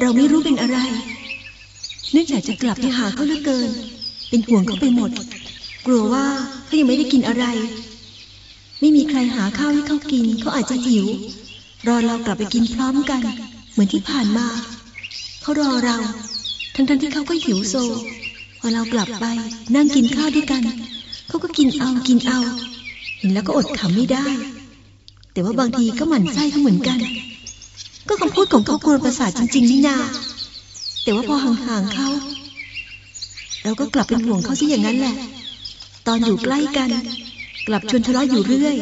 เราไม่รู้เป็นอะไร นึกอยากจะกลับไปหาเขาเหลือเกิน เป็นห่วงเขาไปหมด กลัวว่าเขายังไม่ได้กินอะไร ไม่มีใครหาข้าวให้เขากิน เขาอาจจะหิว รอเรากลับไปกินพร้อมกัน เหมือนที่ผ่านมา เขารอเรา ทั้งๆทที่เขาก็หิวโซ พอเรากลับไปนั่งกินข้าวด้วยกัน เขาก็กินเอากินเอา เห็นแล้วก็อดขำไม่ได้ แต่ว่าบางทีก็หมั่นไส้เขาเหมือนกัน ก็คำพูดของเขากวนประสาทจริง ๆ นี่นา แต่ว่าพอห่างๆเขา เราก็กลับเป็นห่วงเขาซะอย่างนั้นแหละ ตอนอยู่ใกล้กัน กลับชวนทะเลาะอยู่เรื่อย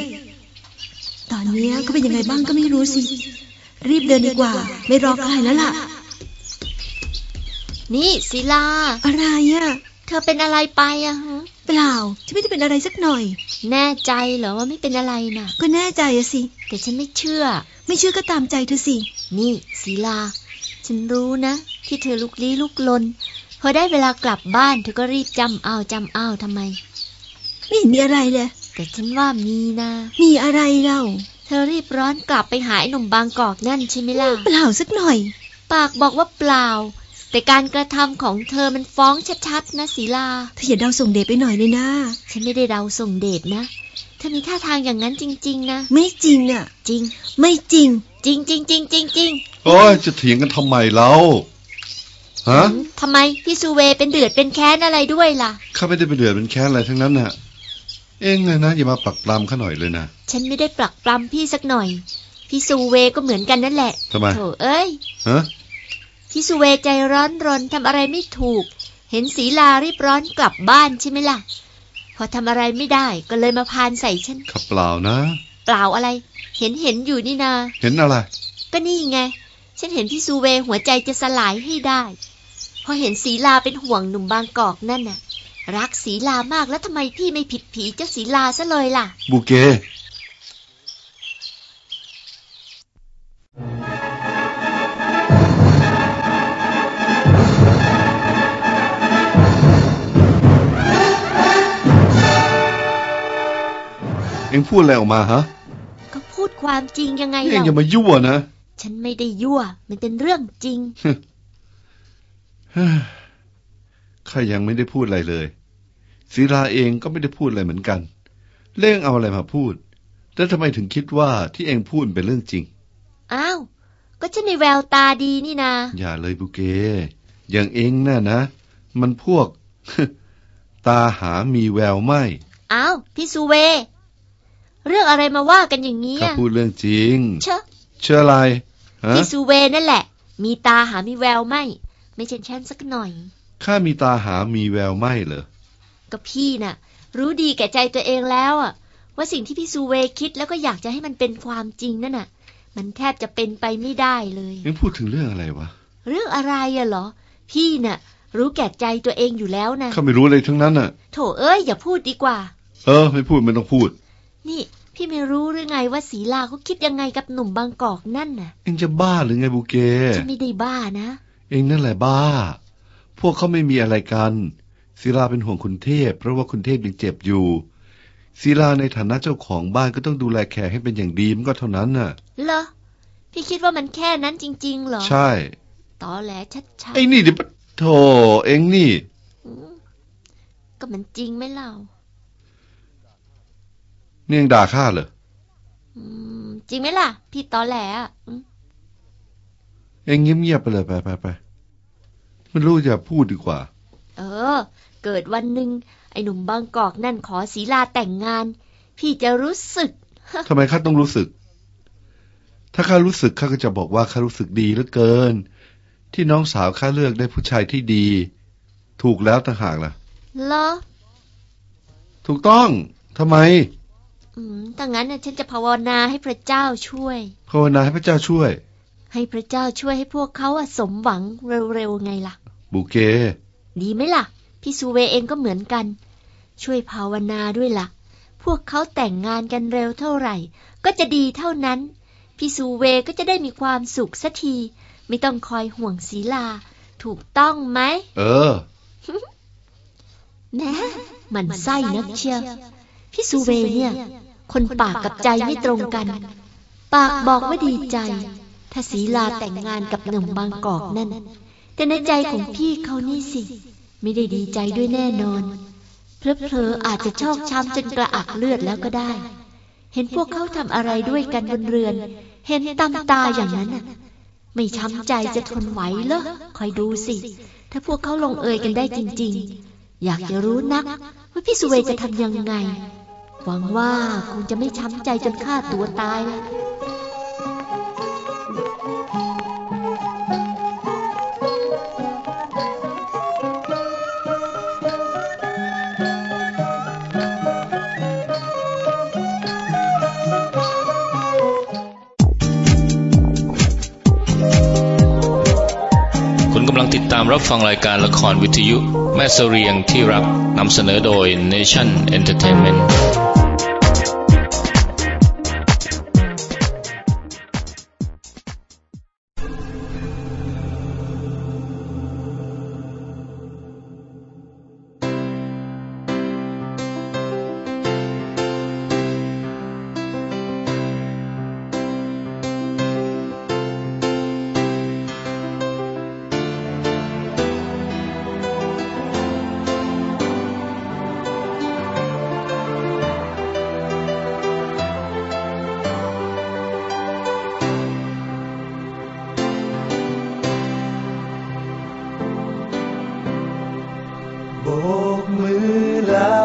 ตอนนี้ก็เป็นยังไงบ้างก็ไม่รู้สิ รีบเดินดีกว่า ไม่รอใครแล้วล่ะ นี่ศิลา อะไรอะ เธอเป็นอะไรไปอะฮะเปล่าฉันไม่ได้เป็นอะไรสักหน่อย แน่ใจเหรอว่าไม่เป็นอะไรน่ะ ก็แน่ใจอะสิ แต่ฉันไม่เชื่อ ไม่เชื่อก็ตามใจเธอสิ นี่ศิลา ฉันรู้นะ ที่เธอลุกลี้ลุกลน พอได้เวลากลับบ้านเธอก็รีบจำเอาจำเอาทำไม ไม่เห็นมีอะไรเลย แต่ฉันว่ามีนะ มีอะไรเล่า เธอรีบร้อนกลับไปหาไอ้หนุ่มบางกอกนั่นใช่ไหมล่ะ เปล่าสักหน่อย ปากบอกว่าเปล่า แต่การกระทำของเธอมันฟ้องชัดๆนะศิลาเธออย่าเดาส่งเดชไปหน่อยเลยนะ ฉันไม่ได้เดาส่งเดชนะ เธอมีท่าทางอย่างนั้นจริง ๆ นะ ไม่จริงอะจริง ไม่จริง จริงจริงจริงจริงจริงโอ้ยจะเถียงกันทำไมเล่าฮะทำไมพี่สุเวเป็นเดือดเป็นแค้นอะไรด้วยล่ะข้าไม่ได้ไปเดือดเป็นแค้นอะไรทั้งนั้นน่ะ เองเลยนะอย่ามาปลักปลำข้าหน่อยเลยนะ ฉันไม่ได้ปลักปลำพี่สักหน่อย พี่สุเวก็เหมือนกันนั่นแหละทำไมโถเอ้ยฮะ พี่สุเวใจร้อนรนทำอะไรไม่ถูก เห็นศีลารีบร้อนกลับบ้านใช่ไหมล่ะ พอทำอะไรไม่ได้ก็เลยมาพานใส่ฉันข้าเปล่านะ เปล่าอะไร เห็นเห็นอยู่นี่นา เห็นอะไร ก็นี่ไง ฉันเห็นพี่สุเวหัวใจจะสลายให้ได้ พอเห็นศีลาเป็นห่วงหนุ่มบางกอกนั่นน่ะ รักศีลามากแล้วทำไมพี่ไม่ผิดผีเจ้าศีลาซะเลยล่ะ บูเก เอ็งพูดอะไรออกมาฮะก็พูดความจริงยังไงเอ็งเราอย่ามายั่วนะ ฉันไม่ได้ยั่ว มันเป็นเรื่องจริง ข้ายังไม่ได้พูดอะไรเลยศิลาเองก็ไม่ได้พูดอะไรเหมือนกัน เล่งเอาอะไรมาพูด แล้วทำไมถึงคิดว่าที่เองพูดเป็นเรื่องจริง อ้าว ก็ฉันในแววตาดีนี่นา อย่าเลยบุเก อย่างเองน่ะนะ มันพวก ตาหามีแววไม่ อ้าว พี่สุเว เรื่องอะไรมาว่ากันอย่างนี้ข้าอะพูดเรื่องจริง เชอะเชื่ออะไรฮะพี่สุเวนั่นแหละ มีตาหามีแววไม่ ไม่ใช่ฉันสักหน่อยข้ามีตาหามีแววไม่เหรอก็พี่น่ะ รู้ดีแก่ใจตัวเองแล้วอะว่าสิ่งที่พี่สุเวคิดแล้วก็อยากจะให้มันเป็นความจริงนั่นน่ะ มันแทบจะเป็นไปไม่ได้เลยเอ็งพูดถึงเรื่องอะไรวะเรื่องอะไรอะเหรอ พี่น่ะ รู้แก่ใจตัวเองอยู่แล้วนะข้าไม่รู้เลยทั้งนั้นน่ะ โถเอ้ยอย่าพูดดีกว่า เออ ไม่พูดไม่ต้องพูด นี่ พี่ไม่รู้หรือไงว่าศีลาเขาคิดยังไงกับหนุ่มบางกอกนั่นน่ะ เอ็งจะบ้าหรือไงบุเกฉันไม่ได้บ้านะ เองนั่นแหละบ้า พวกเขาไม่มีอะไรกันศิลาเป็นห่วงคุณเทพ เพราะว่าคุณเทพยังเจ็บอยู่ศิลาในฐานะเจ้าของบ้านก็ต้องดูแลแขกให้เป็นอย่างดีมันก็เท่านั้นน่ะ เหรอ พี่คิดว่ามันแค่นั้นจริง ๆ เหรอ ใช่ตอแหลชัดไอ้นี่เดี๋ยวปะโธ่เองนี่ๆอืมก็มันจริงไหมเล่า นี่ยังด่าข้าเหรออืมจริงไหมล่ะ พี่ตอแหลอะอืมเองเงียบๆไปเลยไปไปไปไม่รู้จะพูดดีกว่า เออ เกิดวันหนึ่งไอ้หนุ่มบางกอกนั่นขอศีลาแต่งงาน พี่จะรู้สึกทำไมข้าต้องรู้สึก ถ้าข้ารู้สึกข้าก็จะบอกว่าข้ารู้สึกดีเหลือเกิน ที่น้องสาวข้าเลือกได้ผู้ชายที่ดี ถูกแล้วต่างหากล่ะเหรอถูกต้องทำไม อืมถ้างั้นน่ะฉันจะภาวนาให้พระเจ้าช่วย ภาวนาให้พระเจ้าช่วย ให้พระเจ้าช่วยให้พวกเขาอะสมหวังเร็วๆไงล่ะ บุเก ดีไหมล่ะ พี่ซูเวเองก็เหมือนกัน ช่วยภาวนาด้วยล่ะ พวกเขาแต่งงานกันเร็วเท่าไหร่ ก็จะดีเท่านั้น พี่ซูเวก็จะได้มีความสุขสักที ไม่ต้องคอยห่วงศีลา ถูกต้องไหม เออแน่มันไส้นักเชียวพี่ซูเวเนี่ย คนปากกับใจไม่ตรงกัน ปากบอกว่าดีใจ ถ้าศีลาแต่งงานกับหนุ่มบางกอกนั่น แต่ในใจของพี่เขานี่สิ ไม่ได้ดีใจด้วยแน่นอน เพลอเพลออาจจะชอกช้ำจนกระอักเลือดแล้วก็ได้ เห็นพวกเขาทำอะไรด้วยกันบนเรือน เห็นตำตาอย่างนั้นน่ะ ไม่ช้ำใจจะทนไหวเหรอคอยดูสิ ถ้าพวกเขาลงเอยกันได้จริง ๆ อยากจะรู้นักว่าพี่สุเวจะทำยังไง หวังว่าคงจะไม่ช้ำใจจนฆ่าตัวตายแล้วคุณกำลังติดตามรับฟังรายการละครวิทยุ แม่เสเรียงที่รักนำเสนอโดย Nation Entertainment กมือลา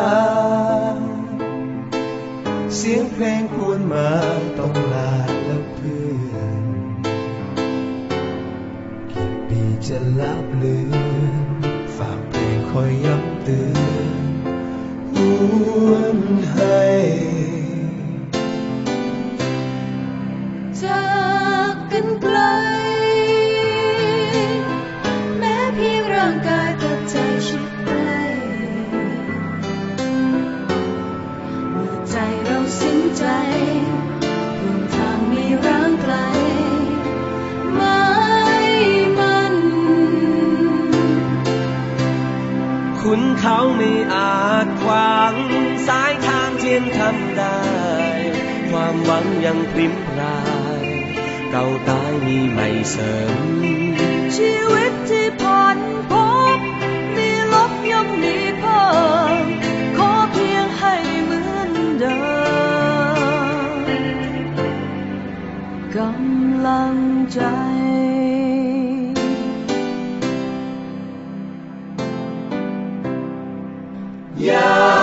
เสียงเพลงควรมาต้องลาแล้วเพื่อนกี่ปีจะลับลืม อาจขวางสายทางเทียนทำได้ ความหวังยังพริมพรายเก่าตายมีใหม่เสริม ชีวิตที่ผ่านพบมีลบย่อมมีเพิ่มขอเพียงให้เหมือนเดิมกำลังใจ อ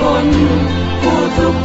คนผู้ทุก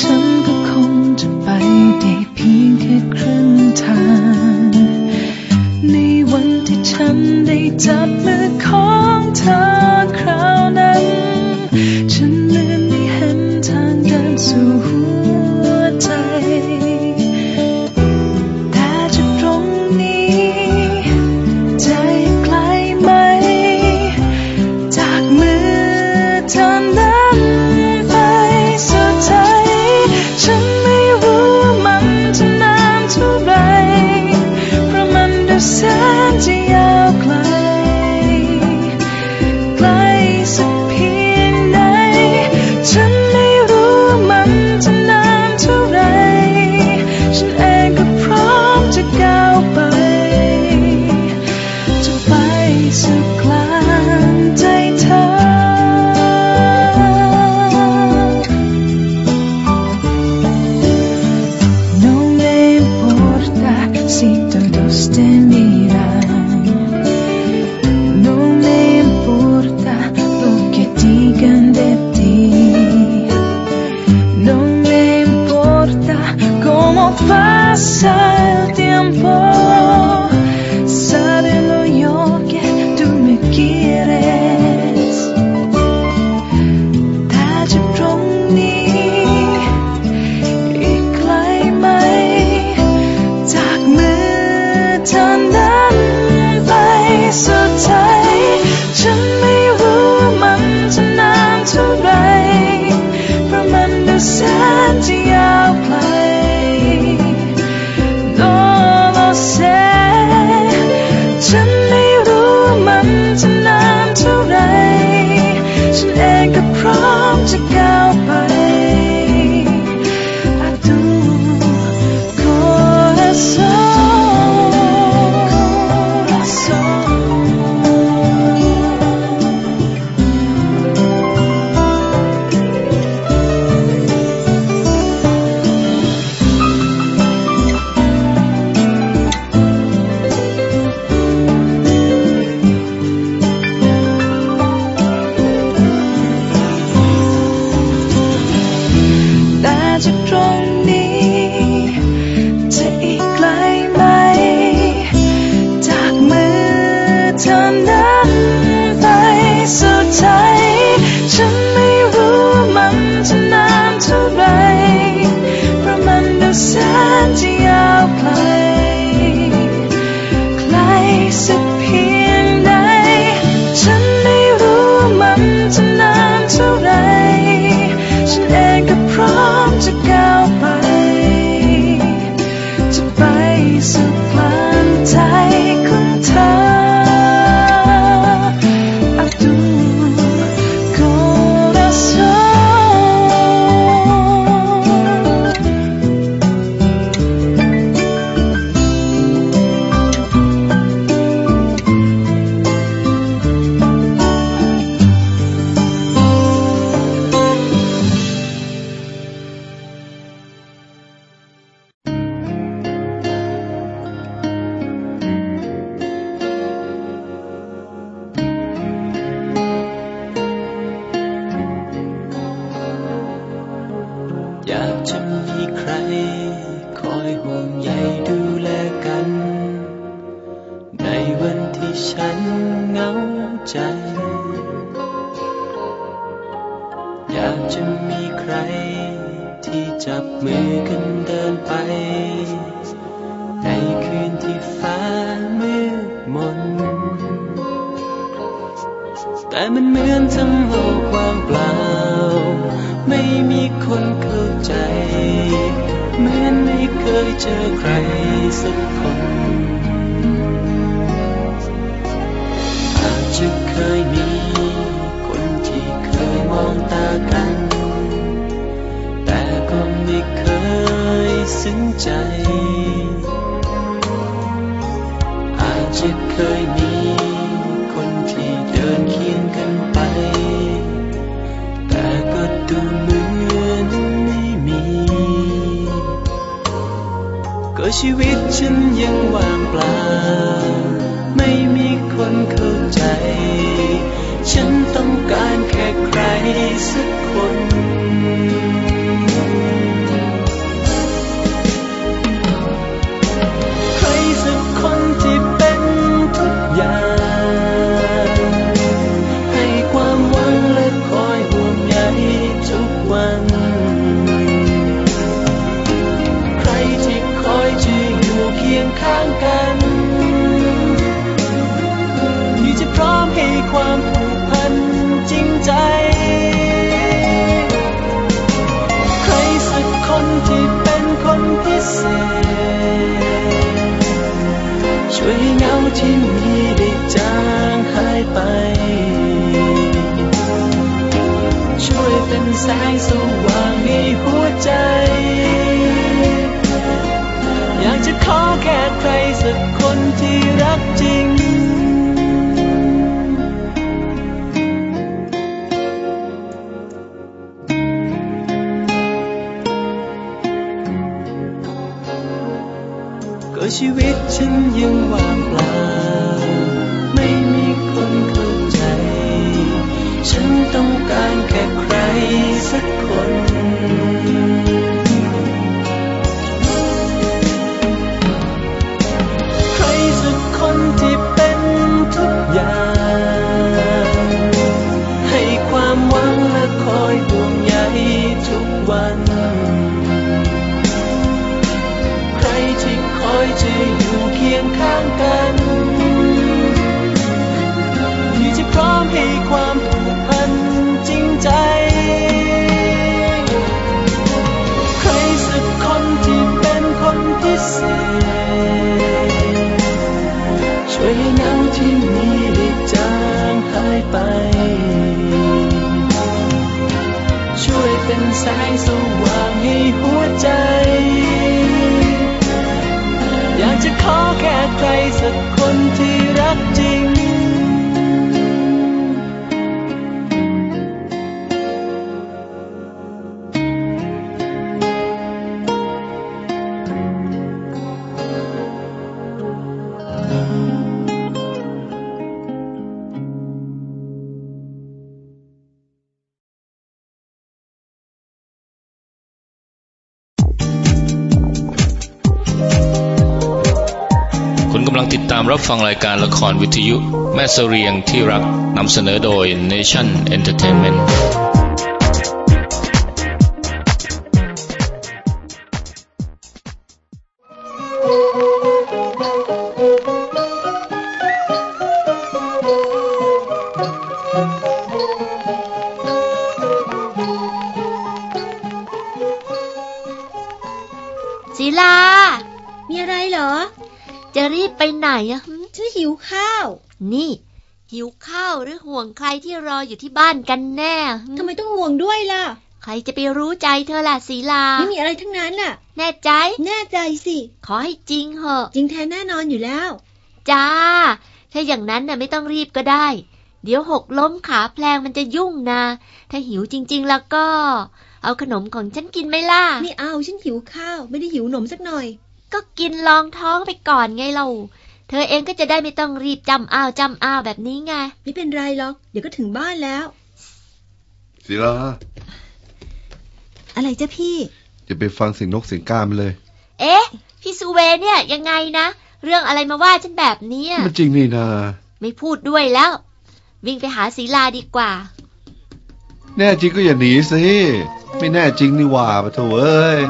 ฉันก็คงจะไปได้เพียงแค่ครึ่งทาง ในวันที่ฉันได้จับมือของเธอ 假装 แต่มันเหมือนทั้งโลกว่างเปล่า ไม่มีคนเข้าใจ เหมือนไม่เคยเจอใครสักคน อาจจะเคยมี คนที่เคยมองตากัน แต่ก็ไม่เคยซึ้งใจ อาจจะเคย ชีวิตฉันยังว่างเปล่า ไม่มีคนเข้าใจ ฉันต้องการแค่ใครสัก ที่รักจริง ก็ชีวิตฉันยังว่าง ไปามรับฟังรายการละครวิทยุ แม่เสเรียงที่รักนำเสนอโดย Nation Entertainment หิวข้าวหรือห่วงใครที่รออยู่ที่บ้านกันแน่หึทำไมต้องห่วงด้วยล่ะ ใครจะไปรู้ใจเธอล่ะศิลา ไม่มีอะไรทั้งนั้นน่ะ แน่ใจ แน่ใจสิ ขอให้จริงเหอะ จริงแท้แน่นอนอยู่แล้ว จ้า ถ้าอย่างนั้นน่ะไม่ต้องรีบก็ได้ เดี๋ยวหกล้มขาแพลงมันจะยุ่งนะ ถ้าหิวจริง ๆ แล้วก็ เอาขนมของฉันกินไหมล่ะ ไม่เอาฉันหิวข้าว ไม่ได้หิวหนมสักหน่อย ก็กินลองท้องไปก่อนไงเรา เธอเองก็จะได้ไม่ต้องรีบจำอ้าวจำอ้าวแบบนี้ไง ไม่เป็นไรหรอก เดี๋ยวก็ถึงบ้านแล้ว ศิลา อะไรจ้ะพี่ยอย่าไปฟังเสียงนกเสียงกามันเลย เอ๊ะ พี่สุเวเนี่ยยังไงนะ เรื่องอะไรมาว่าฉันแบบเนี้ยมันจริงนี่นา ไม่พูดด้วยแล้ว วิ่งไปหาศีลาดีกว่า แน่จริงก็อย่าหนีสิ ไม่แน่จริงนี่หว่าปะโถเอ้ย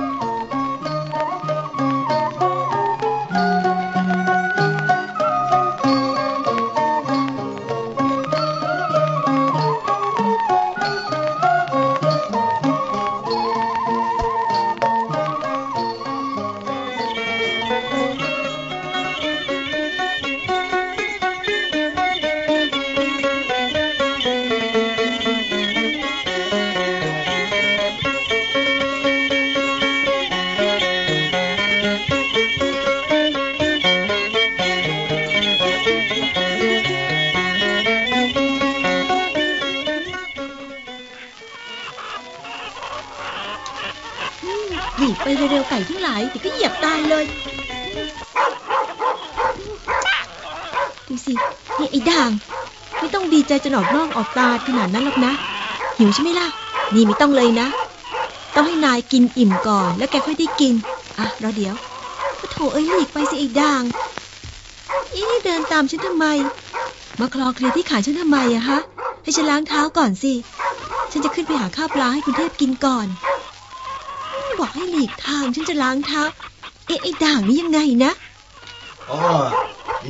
ใจจนออกนอกออกตาขนาดนั้นหรอกนะ หิวใช่ไหมล่ะ นี่ไม่ต้องเลยนะ ต้องให้นายกินอิ่มก่อน แล้วแกค่อยได้กิน อะรอเดี๋ยวโถเอ้ยหลีกไปสิไอ้ด่าง อีนี่เดินตามฉันทำไม มาคลอเคลียร์ที่ขาฉันทำไมอะฮะ ให้ฉันล้างเท้าก่อนสิ ฉันจะขึ้นไปหาข้าวปลาให้คุณเทพกินก่อน บอกให้หลีกทางฉันจะล้างเท้า เอ๊ะไอ้ด่างนี่ยังไงนะโอ้ย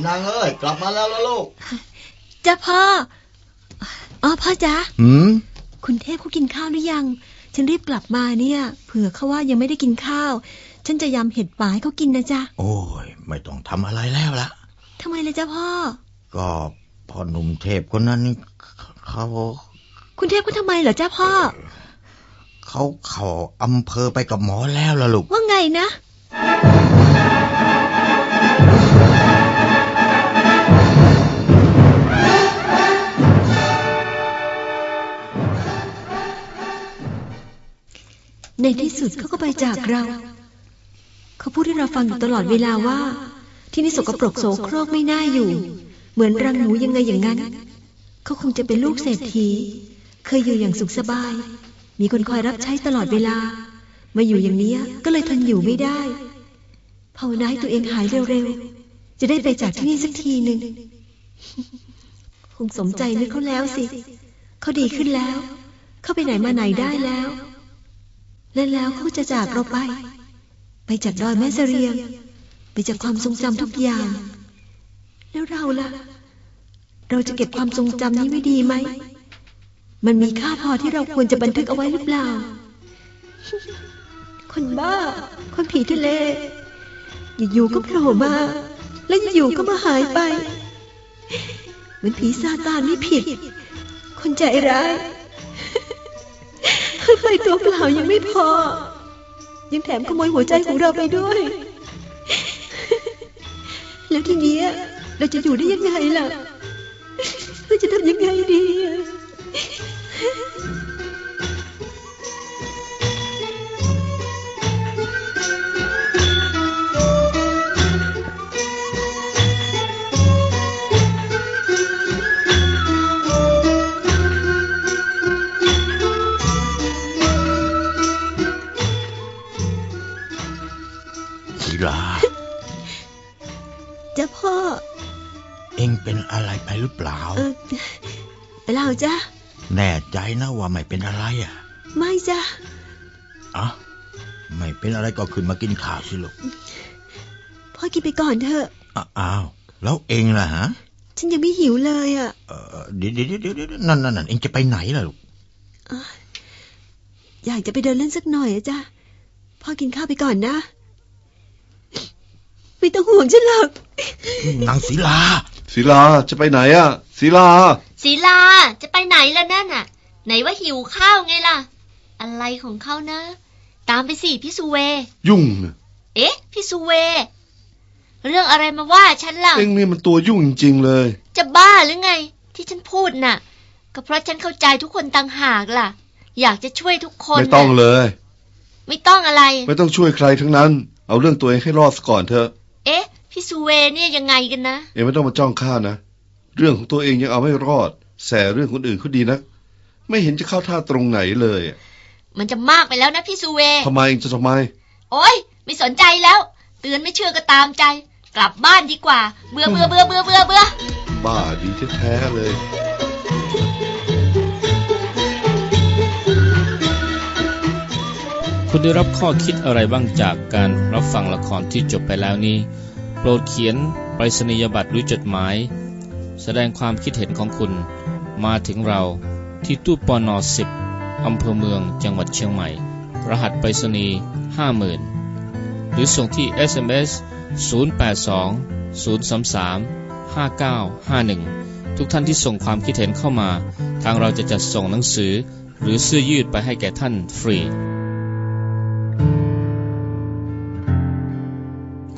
นางเอ้ยกลับมาแล้วล่ะลูกจ้าพ่อ อ๋อพ่อจ๊ะหืมคุณเทพเขากินข้าวหรือยัง ฉันรีบกลับมาเนี่ย เผื่อเขาว่ายังไม่ได้กินข้าว ฉันจะยำเห็ดป่าให้เขากินนะจ๊ะ โอ้ย ไม่ต้องทำอะไรแล้วละทำไมเลยจ้าพ่อ ก็พ่อหนุ่มเทพคนนั้นนี่เขาคุณเทพก็ทำไมเหรอจ้าพ่อ เขาเขาอำเภอไปกับหมอแล้วล่ะลูก ว่าไงนะ ในที่สุดเขาก็ไปจากเรา เขาพูดให้เราฟังอยู่ตลอดเวลาว่า ที่นี่สกปรกโสโครกไม่น่าอยู่ เหมือนรังหนูยังไงอย่างนั้น เขาคงจะเป็นลูกเศรษฐี เคยอยู่อย่างสุขสบาย มีคนคอยรับใช้ตลอดเวลา มาอยู่อย่างนี้ก็เลยทนอยู่ไม่ได้ภาวนาให้ตัวเองหายเร็วๆ จะได้ไปจากที่นี่สักทีหนึ่งคงสมใจนึกเขาแล้วสิ เขาดีขึ้นแล้ว เขาไปไหนมาไหนได้แล้ว และแล้วเขาจะจากเราไป ไปจากดอยแม่เสรียง ไปจากความทรงจำทุกอย่าง แล้วเราล่ะ เราจะเก็บความทรงจำนี้ไว้ดีไหม มันมีค่าพอที่เราควรจะบันทึกเอาไว้หรือเปล่า คนบ้า คนผีทะเล อยู่ๆก็โผล่มา แล้วอยู่ๆก็มาหายไป เหมือนผีซาตานไม่ผิด คนใจร้าย ไปตัวเปล่ายังไม่พอ ยังแถมขโมยหัวใจของเราไปด้วย แล้วทีนี้เราจะอยู่ได้ยังไงล่ะ เราจะทำยังไงดีอะ หรือเปล่า เออเปล่าจ้ะแน่ใจนะว่าไม่เป็นอะไรอะ ไม่จ้ะอะไม่เป็นอะไรก็ขึ้นมากินข้าวสิลูกพ่อกินไปก่อนเถอะอะอ้าวแล้วเองล่ะฮะ ฉันยังไม่หิวเลยอะเออเดี๋ยวเดี๋ยวเดี๋ยวเดี๋ยวนั่นนั่นนั่นเองจะไปไหนล่ะลูกอยากจะไปเดินเล่นสักหน่อยอะจ้ะพ่อกินข้าวไปก่อนนะ ไม่ต้องห่วงฉันหรอกนางศิลา ศิลาจะไปไหนอะศิลาศีลาจะไปไหนล่ะนั่นน่ะไหนว่าหิวข้าวไงล่ะ อะไรของเขานะ ตามไปสิพี่สุเว ยุ่งนะเอ๊ะ พี่สุเว เรื่องอะไรมาว่าฉันล่ะเอ็งนี่มันตัวยุ่งจริงๆเลย จะบ้าหรือไง ที่ฉันพูดน่ะ ก็เพราะฉันเข้าใจทุกคนต่างหากล่ะ อยากจะช่วยทุกคนไม่ต้องน่ะเลย ไม่ต้องอะไร ไม่ต้องช่วยใครทั้งนั้น เอาเรื่องตัวเองให้รอดซะก่อนเถอะเอ๊ะ พี่สุเวเนี่ยยังไงกันนะ เอ็งไม่ต้องมาจ้องข้านะ เรื่องของตัวเองยังเอาไม่รอด แสเรื่องคนอื่นเขาดีนักไม่เห็นจะเข้าท่าตรงไหนเลย มันจะมากไปแล้วนะพี่สุเวทำไมจะทำไม โอ๊ยไม่สนใจแล้ว เตือนไม่เชื่อก็ตามใจ กลับบ้านดีกว่า เบื่อเบื่อเบื่อเบื่อเบื่อเบื่อบ้าดีแท้ๆเลยคุณได้รับข้อคิดอะไรบ้างจากการรับฟังละครที่จบไปแล้วนี้ โปรดเขียนไปรษณียบัตรหรือจดหมาย แสดงความคิดเห็นของคุณ มาถึงเราที่ตู้ปอนอสิบอำเภอเมืองจังหวัดเชียงใหม่ รหัสไปรษณีย์50,000 หรือส่งที่ SMS 082 033 5951 ทุกท่านที่ส่งความคิดเห็นเข้ามา ทางเราจะจัดส่งหนังสือ หรือเสื้อยืดไปให้แก่ท่านฟรี